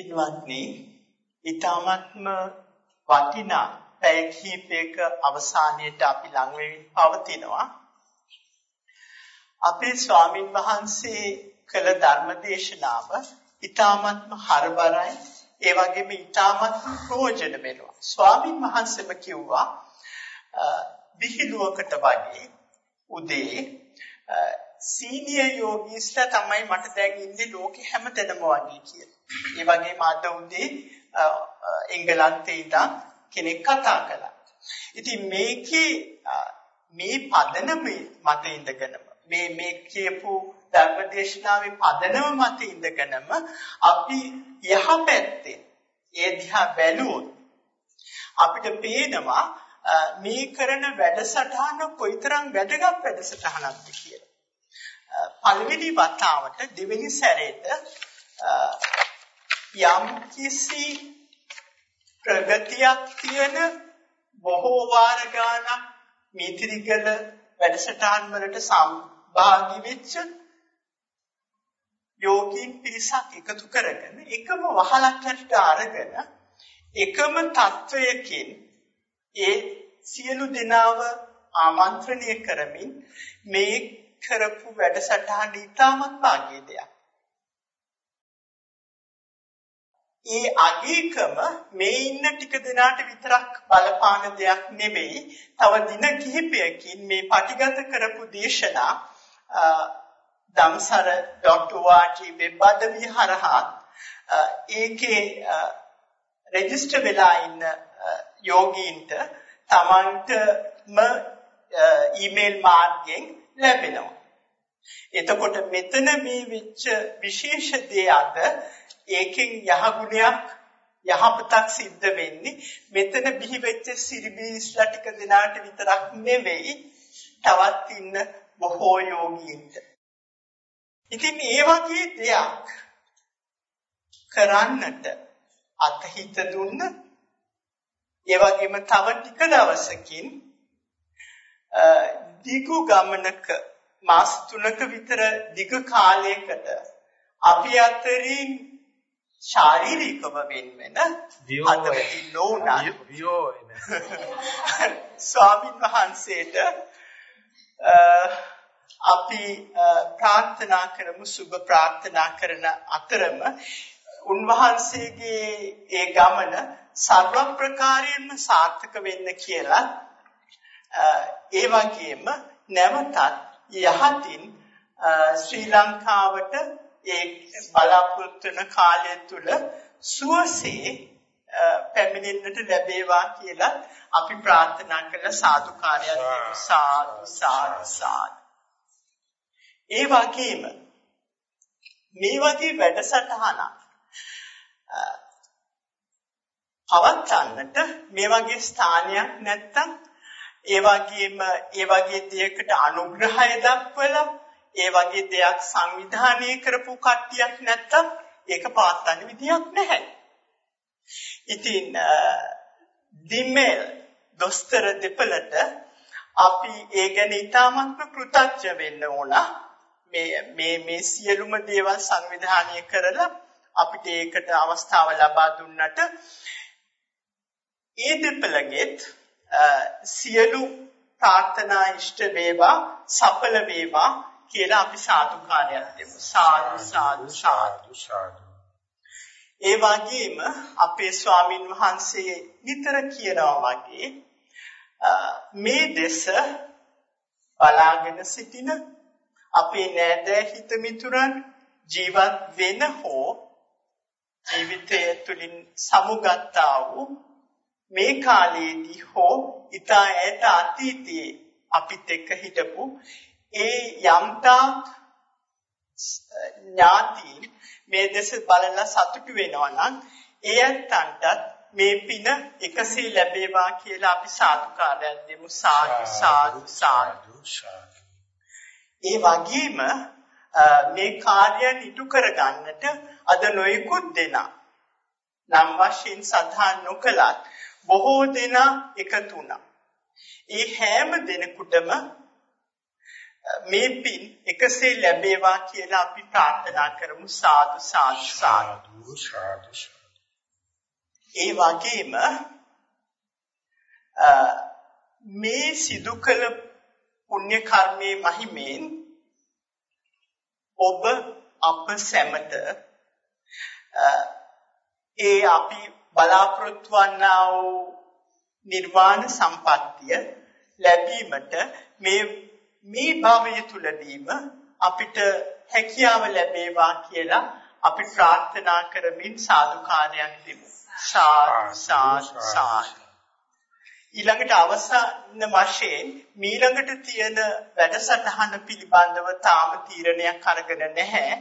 පින්වත්නි, ඊ타මත්ම වටිනා පැය කිහිපයක අවසානයේට අපි ලඟ වෙමින් පවතිනවා. අපේ ස්වාමින් වහන්සේ කළ ධර්ම දේශනාව ඊ타මත්ම හරබරයි ඒ වගේම ඊ타මත්ම ප්‍රයෝජන වෙනවා. ස්වාමින් වහන්සේම කිව්වා විහිළුවකට වගේ උදේ සීනියර් යෝගීස්ලා තමයි මට දැන් ඉන්නේ ලෝකෙ හැමතැනම වගේ කියලා. ඒ වගේම අද උදේ එංගලන්තේ ඉඳන් කෙනෙක් කතා කළා. ඉතින් මේකේ මේ පදනම මත ඉඳගෙනම මේ මේ කියපු ධර්මදේශනාවේ පදනම මත ඉඳගෙනම අපි යහපැත්තේ ඒ දිහා බැලුවොත් අපිට පේනවා මේ කරන වැඩසටහන කොයිතරම් වැදගත් වැඩසටහනක්ද කියලා. පළවෙනි වතාවට දෙවෙනි සැරේට යම් කිසි ප්‍රගතියක් තියෙන බොහෝ වාර ගානක් මිත්‍රිකල වැඩසටහන් වලට සම්භාගී වෙච්ච යෝගීන් පිරිසක් එකතු කරගෙන එකම වහලකට අරගෙන එකම තත්වයකින් ඒ සියලු දෙනාව ආමන්ත්‍රණය කරමින් මේ කරපු වැඩසටහන ඉතාමත් වාගේ දෙයක්. ඒ අගීකම මේ ඉන්න ටික දෙනාට විතරක් බලපාන දෙයක් නෙවෙයි. තව දින කිහිපයකින් මේ පටිගත කරපු දේශනා දම්සර ඩොක්ටර් වාටි වෙබ්බදවි හරහා ඒකේ රෙජිස්ටර් වෙලා ඉන්න යෝගීන්ට තමන්ටම ඊමේල් මාර්ගයෙන් ලැබෙනවා. එතකොට මෙතන මේ වෙච්ච විශේෂ දේ අද ඒකෙන් යහගුණයක් යහපතක් සිද්ධ වෙන්නේ මෙතන බිහි වෙච්ච සිරිබීස්ලා ටික දෙනාට විතරක් නෙවෙයි තවත් ඉන්න බොහෝ යෝගීන්ට. ඉතින් ඒ වගේ දෙයක් කරන්නට අතහිත දුන්න ඒ වගේම තව ටික දවසකින් දිගු ගමනක මාස 3ක විතර දිග කාලයකට අපි අතරින් ශාරීරිකව වෙන. වෙන අතවති නොඋනා ස්වාමීන් වහන්සේට අපි ප්‍රාර්ථනා කරමු සුබ ප්‍රාර්ථනා කරන අතරම උන්වහන්සේගේ ඒ ගමන සර්ව ප්‍රකාරයෙන්ම සාර්ථක වෙන්න කියලා ඒ වගේම නැවතත් යහතින් ශ්‍රී ලංකාවට ඒ බලාපොරොත්තු වෙන කාලය තුල සුවසේ පැමිණෙන්නට ලැබේවා කියලා අපි ප්‍රාර්ථනා කරන සාදුකාරයක්. දෙමු සාදු සාදු සාදු. ඒ වගේම මේ වගේ වැඩසටහනක් පවත්වන්නට මේ වගේ ස්ථානයක් නැත්තම් ඒ වගේම ඒ වගේ දෙයකට අනුග්‍රහය දක්වලා ඒ වගේ දෙයක් සංවිධානය කරපු කට්ටියක් නැත්තම් ඒක පවත්වන්න විදියක් නැහැ. ඉතින් දිමෙල් දොස්තර දෙපළට අපි ඒ ගැන ඉතාමත්ම කෘතඥ වෙන්න ඕන. මේ මේ මේ සියලුම දේවල් සංවිධානය කරලා අපිට ඒකට අවස්ථාව ලබා දුන්නට ඒ දෙපළගෙත් සියලු ප්‍රාර්ථනා ඉෂ්ට වේවා සඵල වේවා කියලා අපි සාදුකාරයක් දෙමු. සාදු සාදු සාදු. සාදු ඒ වගේම අපේ ස්වාමින් වහන්සේ නිතර කියනවා වගේ මේ දෙස බලාගෙන සිටින අපේ නෑදෑ හිත මිතුරන් ජීවත් වෙන හෝ ජීවිතය තුළින් සමුගත්තා වූ මේ කාලයේදී හෝ ඊතා ඈත අතීතයේ අපිත් එක්ක හිටපු ඒ යම්තා ඥාති මේ දෙස බලලා සතුටු වෙනවා නම් එයන්ටත් මේ පින එකසේ ලැබේවා කියලා අපි සාදුකාරයක් දෙමු. සාදු සාදු සාදු ඒ වගේම මේ කාර්යයන් ඉටු කරගන්නට අද නොයෙකුත් දෙනා නම් වශයෙන් සඳහන් නොකලත් බොහෝ දෙනා එකතු වුණා. ඒ හැම දිනෙකටම මේ පින් එකසේ ලැබේවා කියලා අපි ප්‍රාර්ථනා කරමු. සාදු සාදු සාදු. සාදු ඒ වගේම මේ සිදු කළ පුණ්‍ය කර්මයේ මහිමෙන් ඔබ අප සැමට ඒ අපි බලාපොරොත්තු වන්නා වූ නිර්වාණ සම්පත්තිය ලැබීමට මේ මේ භවය තුලදීම අපිට හැකියාව ලැබේවා කියලා අපි ප්‍රාර්ථනා කරමින් සාදුකාරයක් දෙමු. සාදු සාදු සාදු ඊළඟට අවසාන වශයෙන් මීළඟට තියෙන වැඩසටහන පිළිබඳව තාම තීරණයක් අරගෙන නැහැ.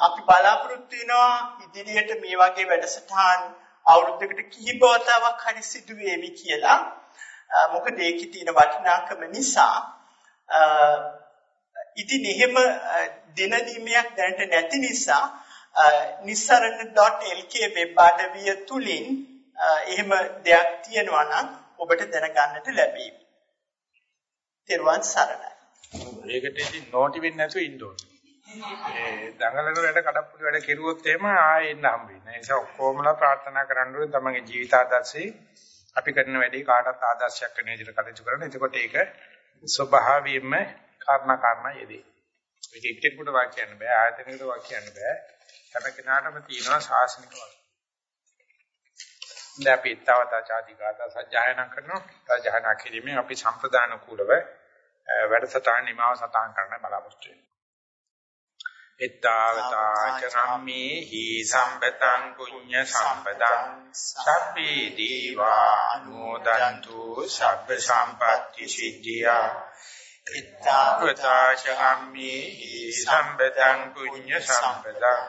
අපි බලාපොරොත්තු වෙනවා ඉදිරියට මේ වගේ වැඩසටහන් අවුරුද්දකට කිහිප වතාවක් හරි සිදු වෙවි කියලා. මොකද ඒකේ තියෙන වටිනාකම නිසා ඉතින් එහෙම දින නිමයක් දැනට නැති නිසා nissaran.lk වෙබ් අඩවිය තුලින් එහෙම දෙයක් තියෙනවා නම් ඔබට දැනගන්නට ලැබෙවි. තෙරුවන් සරණයි. ඒකට ඉතින් නෝටි වෙන්නේ නැතුව ඉන්න ඕනේ. ඒ දඟලන වැඩ කඩප්පුලි වැඩ කෙරුවොත් එහෙම ආයෙ එන්න හම්බ වෙන්නේ. ඒ නිසා ඔක්කොමලා ප්‍රාර්ථනා කරන්න ඕනේ තමන්ගේ ජීවිත ආදර්ශේ අපි කරන වැඩේ කාටත් ආදර්ශයක් වෙන විදිහට කටයුතු කරන්න. එතකොට ඒක ස්වභාවයෙන්ම කාරණා කාරණා යෙදේ. ඒක එක්කෙනෙකුට වාක්‍යයන් බෑ ආයතනයකට වාක්‍යයන් බෑ. හැම කෙනාටම තියෙනවා ශාසනික වාක්‍ය. දැන් අපි ඊතාවතා ചാති ගාථා සජ්ජායනා කරනවා. සජ්ජායනා කිරීමෙන් අපි සම්ප්‍රදාන කුලව වැඩසටහන නිමාව සටහන් කරන්න බලාපොරොත්තු වෙනවා. ඊතාවතා චරම්මේ හි සම්පතං පුඤ්ඤ සම්පතං සබ්බේ දීවා අනුමෝදන්තු සබ්බ සම්පatti සිද්ධියා. ඊතාවතා චරම්මේ හි සම්පතං පුඤ්ඤ සම්පතං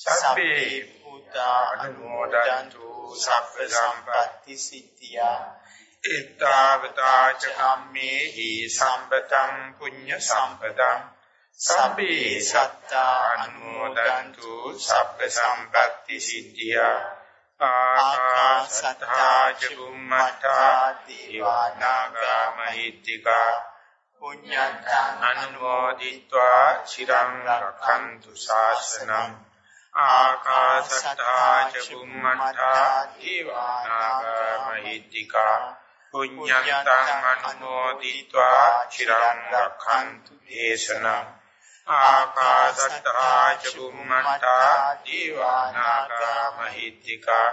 සබ්බේ පුතා අනුමෝදන්තු සබ්බ සම්පatti සිද්ධියා. ඊතාවතා චම්මේහි සම්පතං පුඤ්ඤ සම්පතං සබ්බේ සත්තා අනුමෝදන්තු සබ්බ සම්පatti සිද්ධියා. ආකාසත්තා චුම්මත්තා දීවානාගා මහිත්‍තිකා පුඤ්ඤන්තං අනුමෝදිत्वा চিරං රක්ඛන්තු ශාසනං. ආකාසත්තා චුම්මත්තා දීවානාගා මහිත්‍තිකා පුඤ්ඤන්තං අනුමෝදිत्वा চিරං රක්ඛන්තු දේශනං. ආකාශට්ටා චුම්මට්ටා දීවානාගා මහිත්‍තිකා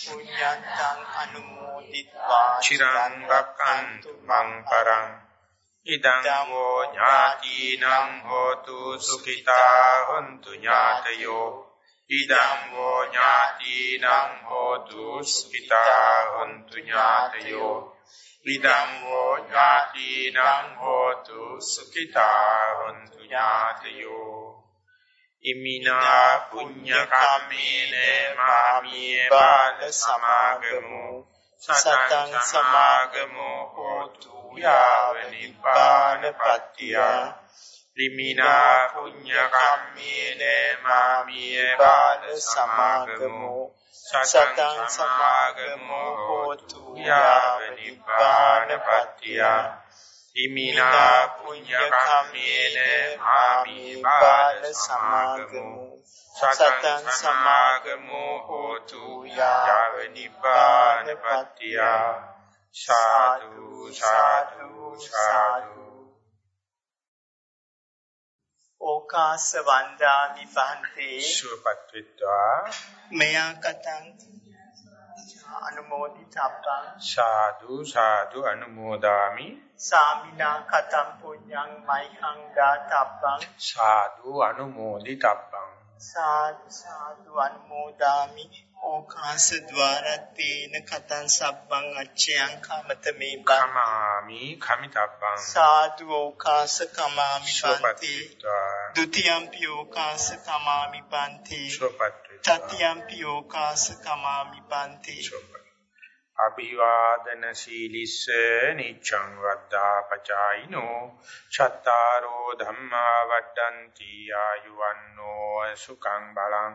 පුඤ්ඤන්තං අනුමෝදිත්වා චිරං රක්칸තු මං පරං ඉදං වූ ඥාතිනම් හෝතු සුඛිතා හොන්තු ඥාතයෝ ඉදං වූ ඥාතිනම් හෝතු සුඛිතා හොන්තු ඥාතයෝ ඉදං වූ ඥාතිනං හෝතු සුඛිතා හොන්තු ඥාතයෝ ඉමිනා පුඤ්ඤ කම්මේන මාමිය බාල සමාගමු සතං සමාගමෝ හෝතු යාව නිපාන පත්‍තිය ලිමිනා පුඤ්ඤ කම්මේන මාමිය බාල සමාගමෝ සතං සමාගමෝ හෝතු යාව නිපාන පත්‍තිය ලිමිනා පුඤ්ඤ කම්මේන මාමිය බාල සමාගමෝ සතං සමාගමෝ හෝතු යාව නිපාන පත්‍තිය සාදු සාදු සාදු. ඕකාස වන්දාමි පහන්තේ සුවපත් විත්වා. මෙයා කතං අනුමෝදිතබ්බං සාදු සාදු අනුමෝදාමි. සාමිනා කතං පුඤ්ඤං මයිහං දාතබ්බං සාදු අනුමෝදිතබ්බං. සාදු සාදු අනුමෝදාමි ඕකාස ద్వාරත්තේන කතං සබ්බං අච්චයං කමත මේ කමාමි කමිතබ්බං සාදු ඕකාස කමාමි පන්ති ဒ ුතියම්පි ඕකාස කමාමි පන්ති තතියම්පි ඕකාස කමාමි පන්ති අභිවාදන සීලිස්ස නිච්ඡං වද්දා පචායිනෝ. චත්තාරෝ ධම්මා වඩ්ඩಂತಿ ආයුවන්නෝ. සුඛං බලං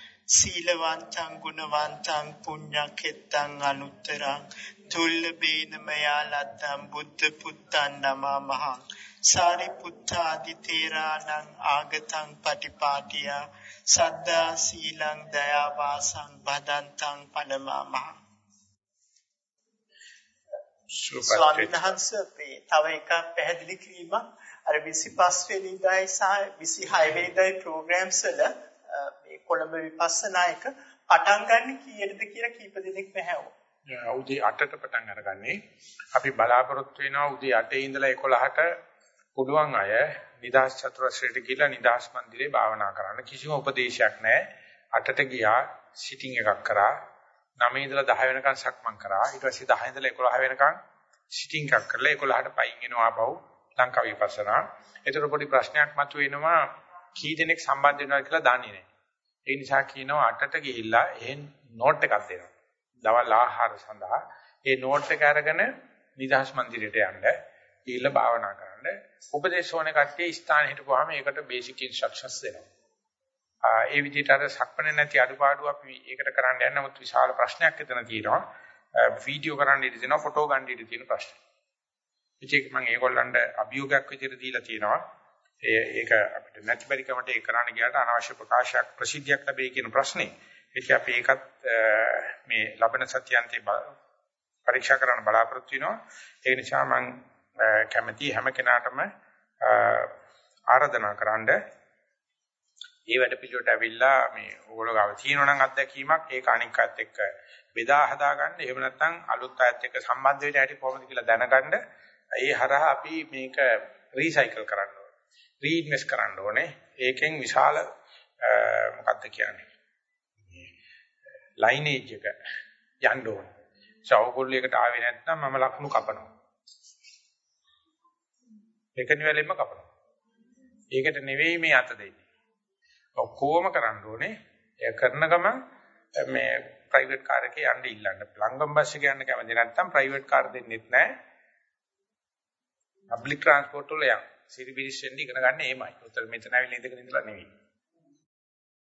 සීලවන්තං ගුණවන්තං පුඤ්ඤකෙත්තං අනුත්තරං දුල්ලබේන මයා ලද්දම් බුද්ධ පුත්තන් නමමහං. සාරිපුත්තාදි තේරාණං ආගතං පටිපාටියා සද්දා සීලං දයා වාසං බදන්තං පනමමහං. ස්වාමීන් වහන්සේ තව එකක් පැහැදිලි කිරීමක්. අර 25 වෙනිදායි සහ 26 වෙනිදායි ප්‍රෝග්‍රෑම්ස් වල මේ කොළඹ විපස්සනා එක පටන් ගන්න කීයටද කියලා කීප දෙනෙක් නැහැවෝ. උදේ 8ට පටන් අරගන්නේ. අපි බලාපොරොත්තු වෙනවා උදේ 8 ඉඳලා 11ට පුළුවන් අය නිදාස් චතුරස්‍රයට ගිහිල්ලා නිදාස් මන්දිරේ භාවනා කරන්න කිසිම උපදේශයක් නැහැ. 8ට ගියා සිටින් එකක් කරා 9 ඉඳලා 10 වෙනකන් සක්මන් කරා. ඊට පස්සේ 10 ඉඳලා 11 වෙනකන් සිටින් එකක් කරලා 11ට පයින් එනවා ආපහු ලංකාව විපස්සනා. ඒතර පොඩි ප්‍රශ්නයක් මතුවෙනවා කී දෙනෙක් සම්බන්ධ වෙනවද කියලා දන්නේ නැහැ. ඒ නිසා කියනවා 8ට ගිහිල්ලා එහෙන් නෝට් එකක් දෙනවා. දවල් ආහාර සඳහා ඒ නෝට් එක අරගෙන නිදහස් මන්දිරයට යන්න ගිහිල්ලා භාවනා කරන්න. උපදේශ ඕනේ කට්ටිය ස්ථාන හිටපුවාම ඒකට බේසික් ඉන්ස්ට්‍රක්ෂන්ස් දෙනවා. ඒ විදිහට අර සක්පනේ නැති අඩුපාඩු අපි ඒකට කරන්න යන්න නමුත් විශාල ප්‍රශ්නයක් එතන තියෙනවා. වීඩියෝ කරන්න ඉඩ දෙනවා ෆොටෝ ගන්න ඉඩ තියෙන ප්‍රශ්න. ඉතින් මම ඒගොල්ලන්ට අභියෝගයක් විදිහට දීලා තියෙනවා. ඒක අපිට නැති බැරි කමට ඒ කරන්න ගියාට අනවශ්‍ය ප්‍රකාශයක් ප්‍රසිද්ධියක් ලැබෙයි කියන ප්‍රශ්නේ. ඒක අපි ඒකත් මේ ලබන සත්‍යන්තේ පරීක්ෂා කරන්න බලාපොරොත්තු වෙනවා. ඒ නිසා මම කැමැති හැම කෙනාටම ආරාධනා කරන්න ඒ වැඩ පිළිවෙලට ඇවිල්ලා මේ ඕගොල්ලෝ ගාව තියෙනවා අත්දැකීමක් ඒක අනික් අයත් එක්ක බෙදා හදා ගන්න. එහෙම නැත්නම් අලුත් අයත් එක්ක සම්බන්ධ වෙන්න ඇති කොහොමද කියලා දැනගන්න. ඒ හරහා අපි මේක රීසයිකල් කරන්න ඕනේ. රීඉන්වෙස්ට් කරන්න ඕනේ. ඒකෙන් විශාල මොකක්ද කියන්නේ? ලයිනේජ් එක යන්න ඕනේ. සවුගොල්ලයකට ආවේ නැත්නම් මම ලකුණු කපනවා. එකනි වෙලෙම කපනවා. ඒකට නෙවෙයි මේ අත දෙන්නේ. ඔක්කොම කරන්න ඕනේ. ඒ කරන ගමන් මේ ප්‍රයිවට් කාර් එකේ යන්න ඉල්ලන්න. ලංගම් බස් එක යන්න කැමති නැත්නම් ප්‍රයිවට් කාර් දෙන්නෙත් නැහැ. පබ්ලික් ට්‍රාන්ස්පෝර්ට් වල යන්න. සිරිබිරිස් වෙන්න ඉගෙන ගන්න එමය. උතර මෙතන ඇවිල්ලා ඉඳගෙන ඉඳලා නෙවෙයි.